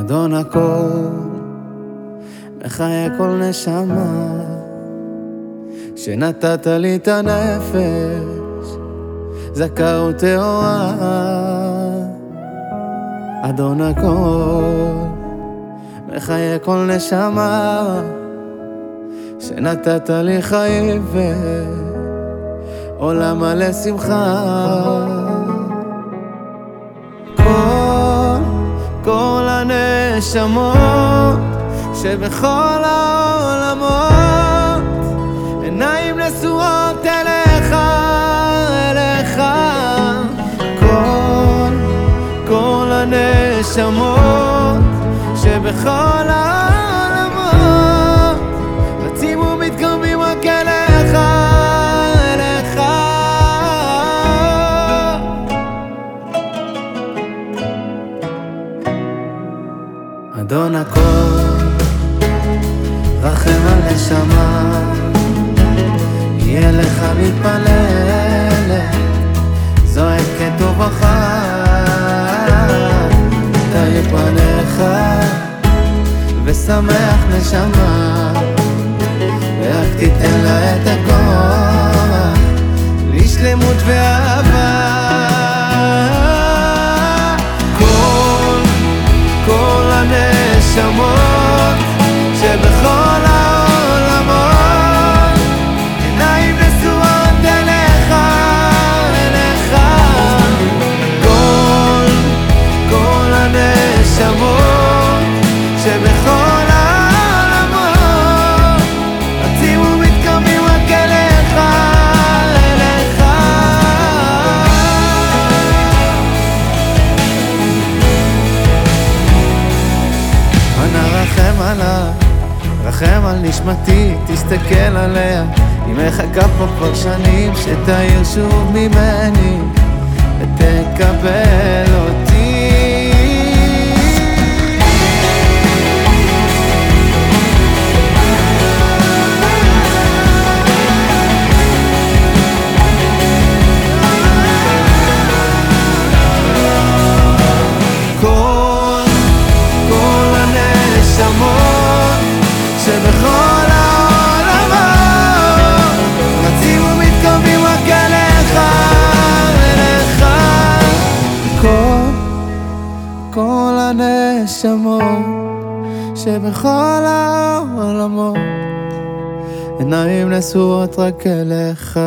אדון הכל, מחיה כל נשמה, שנתת לי את הנפש, זכה וטהורה. אדון הכל, מחיה כל נשמה, שנתת לי חיים ועולם מלא שמחה. כל, כל הנשמות שבכל העולמות, עיניים נשואות אליך, אליך. כל, כל הנשמות שבכל העולמות, אדון הכל, רחם על נשמה, יהיה לך מתפללת, זועקת ובוכה, תאיר פניך ושמח נשמה, ורק תיתן לה את הכוח, הנשמות עליי, רחם על נשמתי, תסתכל עליה. היא מחכה פה כבר שנים, שתאיר שוב ממני, ותקבל הנשמות שבכל העולמות עיניים נשואות רק אליך.